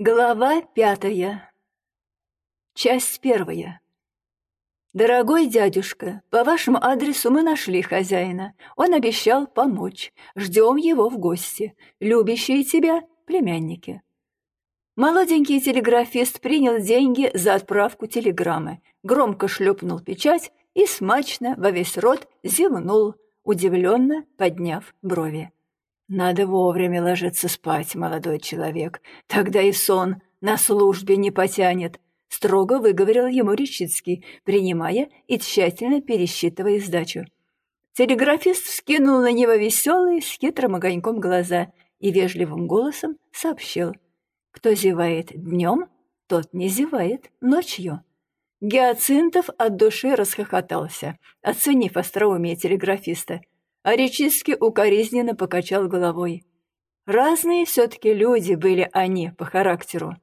Глава пятая. Часть первая. «Дорогой дядюшка, по вашему адресу мы нашли хозяина. Он обещал помочь. Ждем его в гости. Любящие тебя племянники». Молоденький телеграфист принял деньги за отправку телеграммы, громко шлепнул печать и смачно во весь рот зевнул, удивленно подняв брови. «Надо вовремя ложиться спать, молодой человек, тогда и сон на службе не потянет», — строго выговорил ему Речицкий, принимая и тщательно пересчитывая сдачу. Телеграфист вскинул на него веселые с хитрым огоньком глаза и вежливым голосом сообщил. «Кто зевает днем, тот не зевает ночью». Гиацинтов от души расхохотался, оценив остроумие телеграфиста — а Речиски укоризненно покачал головой. Разные все-таки люди были они по характеру.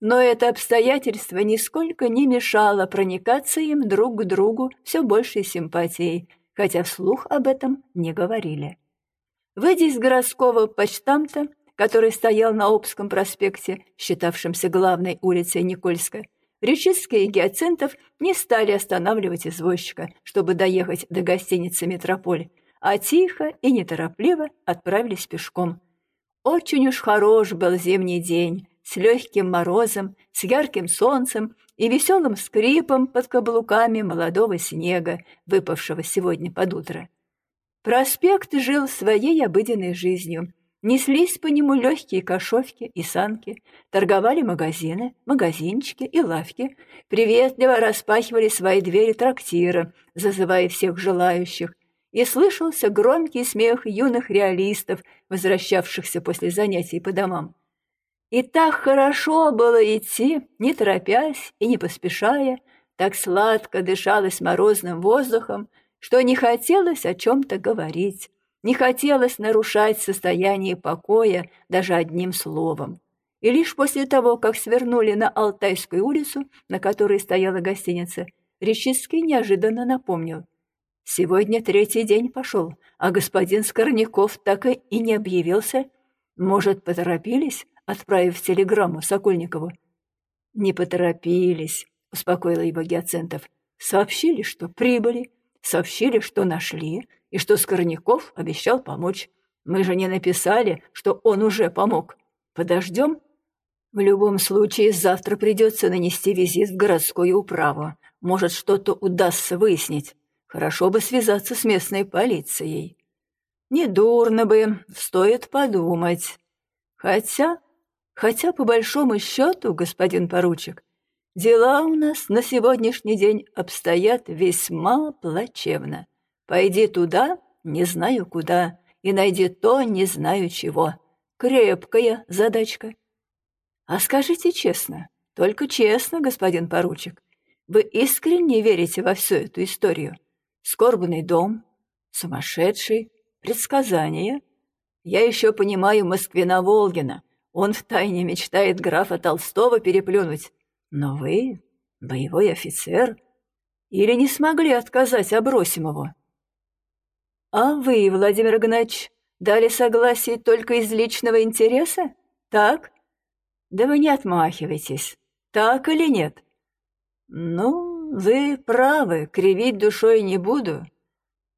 Но это обстоятельство нисколько не мешало проникаться им друг к другу все большей симпатией, хотя вслух об этом не говорили. Выйдя из городского почтамта, который стоял на Обском проспекте, считавшемся главной улицей Никольска, Речицкий и Гиацинтов не стали останавливать извозчика, чтобы доехать до гостиницы «Метрополь», а тихо и неторопливо отправились пешком. Очень уж хорош был зимний день, с легким морозом, с ярким солнцем и веселым скрипом под каблуками молодого снега, выпавшего сегодня под утро. Проспект жил своей обыденной жизнью. Неслись по нему легкие кошовки и санки, торговали магазины, магазинчики и лавки, приветливо распахивали свои двери трактира, зазывая всех желающих, и слышался громкий смех юных реалистов, возвращавшихся после занятий по домам. И так хорошо было идти, не торопясь и не поспешая, так сладко дышалось морозным воздухом, что не хотелось о чем-то говорить, не хотелось нарушать состояние покоя даже одним словом. И лишь после того, как свернули на Алтайскую улицу, на которой стояла гостиница, Речицкий неожиданно напомнил. Сегодня третий день пошел, а господин Скорняков так и не объявился. Может, поторопились, отправив телеграмму Сокольникову? Не поторопились, успокоила его Гиацентов. Сообщили, что прибыли, сообщили, что нашли, и что Скорняков обещал помочь. Мы же не написали, что он уже помог. Подождем? В любом случае, завтра придется нанести визит в городскую управу. Может, что-то удастся выяснить. Хорошо бы связаться с местной полицией. Недурно бы, стоит подумать. Хотя, хотя по большому счету, господин поручик, дела у нас на сегодняшний день обстоят весьма плачевно. Пойди туда, не знаю куда, и найди то, не знаю чего. Крепкая задачка. А скажите честно, только честно, господин поручик, вы искренне верите во всю эту историю? Скорбный дом, сумасшедший, предсказания. Я еще понимаю Москвина Волгина. Он втайне мечтает графа Толстого переплюнуть. Но вы, боевой офицер, или не смогли отказать Абросимову? А вы, Владимир Игнатьевич, дали согласие только из личного интереса? Так? Да вы не отмахивайтесь. Так или нет? Ну, вы правы, кривить душой не буду.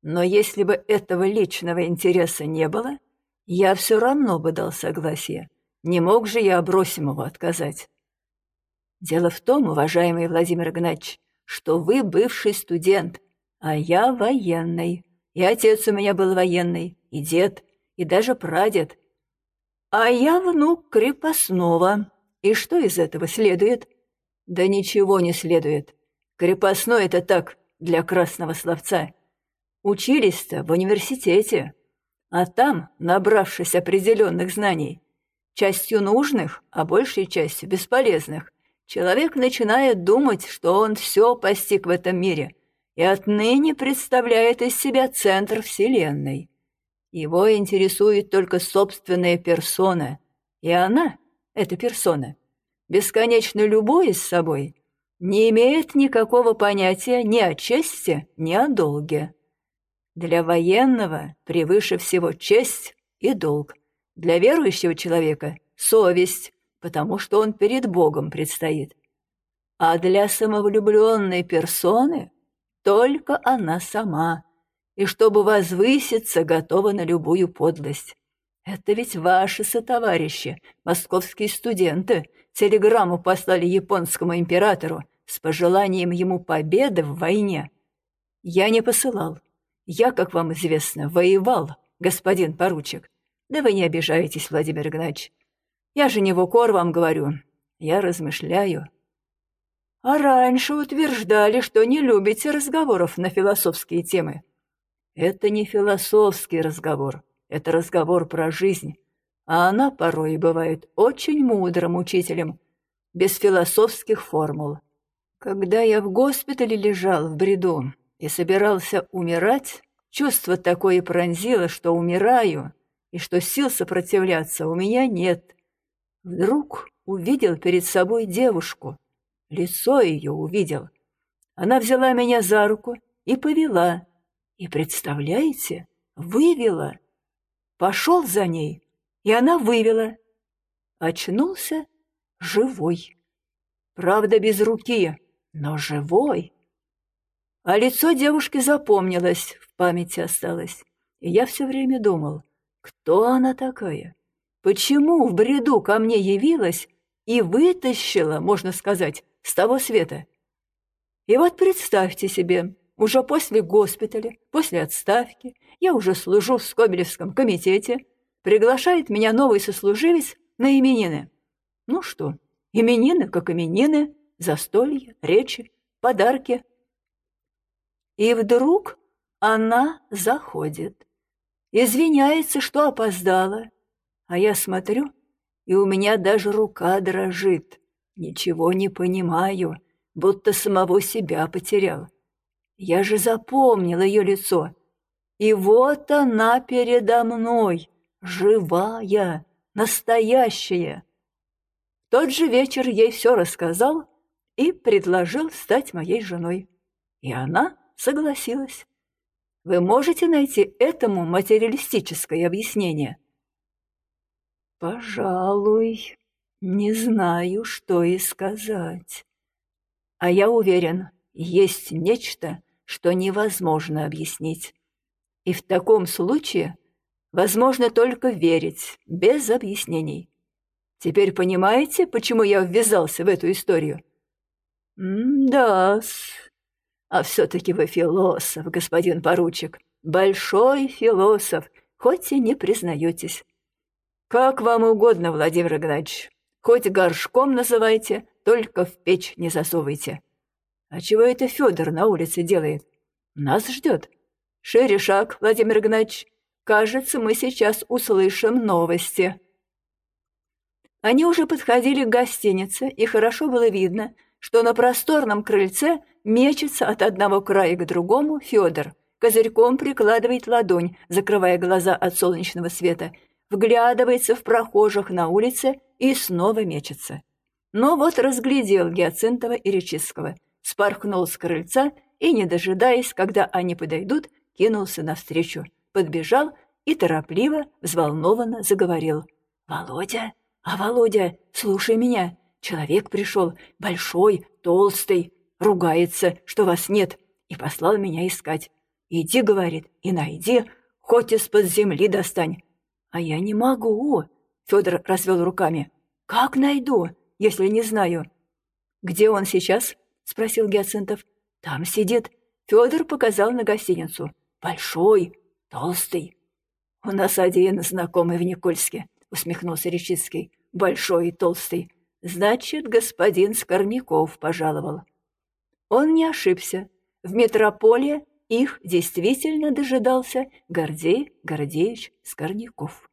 Но если бы этого личного интереса не было, я все равно бы дал согласие. Не мог же я Абросимову отказать. Дело в том, уважаемый Владимир Игнатьевич, что вы бывший студент, а я военный. И отец у меня был военный, и дед, и даже прадед. А я внук крепостного. И что из этого следует? Да ничего не следует. Крепостной — это так, для красного словца. Учились-то в университете, а там, набравшись определенных знаний, частью нужных, а большей частью бесполезных, человек начинает думать, что он все постиг в этом мире и отныне представляет из себя центр Вселенной. Его интересует только собственная персона, и она, эта персона, бесконечно любуясь собой, не имеет никакого понятия ни о чести, ни о долге. Для военного превыше всего честь и долг. Для верующего человека — совесть, потому что он перед Богом предстоит. А для самовлюбленной персоны только она сама, и чтобы возвыситься, готова на любую подлость. Это ведь ваши сотоварищи, московские студенты, телеграмму послали японскому императору с пожеланием ему победы в войне. Я не посылал. Я, как вам известно, воевал, господин поручик. Да вы не обижайтесь, Владимир Игнатьевич. Я же не в укор вам говорю. Я размышляю. А раньше утверждали, что не любите разговоров на философские темы. Это не философский разговор, это разговор про жизнь. А она порой бывает очень мудрым учителем, без философских формул. Когда я в госпитале лежал в бреду и собирался умирать, чувство такое пронзило, что умираю, и что сил сопротивляться у меня нет. Вдруг увидел перед собой девушку, лицо ее увидел. Она взяла меня за руку и повела, и, представляете, вывела. Пошел за ней, и она вывела. Очнулся живой. Правда, без руки, но живой. А лицо девушки запомнилось, в памяти осталось. И я все время думал, кто она такая? Почему в бреду ко мне явилась и вытащила, можно сказать, с того света? И вот представьте себе, уже после госпиталя, после отставки, я уже служу в Скобелевском комитете, приглашает меня новый сослуживец на именины. Ну что, именины как именины, застолье, речи, подарки. И вдруг она заходит. Извиняется, что опоздала. А я смотрю, и у меня даже рука дрожит. Ничего не понимаю, будто самого себя потерял. Я же запомнил ее лицо. И вот она передо мной, живая, настоящая. В тот же вечер ей все рассказал и предложил стать моей женой. И она согласилась. Вы можете найти этому материалистическое объяснение? Пожалуй, не знаю, что и сказать. А я уверен, есть нечто, что невозможно объяснить. И в таком случае возможно только верить, без объяснений. Теперь понимаете, почему я ввязался в эту историю? Да-с. А все-таки вы философ, господин поручик. Большой философ, хоть и не признаетесь. Как вам угодно, Владимир Игнатьевич. Хоть горшком называйте, только в печь не засовывайте. А чего это Федор на улице делает? Нас ждет. Шире шаг, Владимир Игнатьевич. Кажется, мы сейчас услышим новости. Они уже подходили к гостинице, и хорошо было видно, что на просторном крыльце мечется от одного края к другому Федор. Козырьком прикладывает ладонь, закрывая глаза от солнечного света, вглядывается в прохожих на улице и снова мечется. Но вот разглядел Гиацинтова и Речистского, спорхнул с крыльца и, не дожидаясь, когда они подойдут, кинулся навстречу, подбежал и торопливо, взволнованно заговорил. «Володя, а Володя, слушай меня, человек пришел, большой, толстый, ругается, что вас нет, и послал меня искать. Иди, говорит, и найди, хоть из-под земли достань. А я не могу, Федор развел руками. Как найду, если не знаю? Где он сейчас? спросил Гиацинтов. Там сидит. Федор показал на гостиницу. Большой, толстый. У нас один знакомый в Никольске, усмехнулся Речицкий. Большой и толстый. Значит, господин Скорняков пожаловал. Он не ошибся. В метрополе их действительно дожидался Гордей Гордеевич Скорняков.